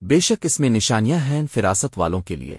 بے شک اس میں نشانیاں ہیں فراست والوں کے لیے۔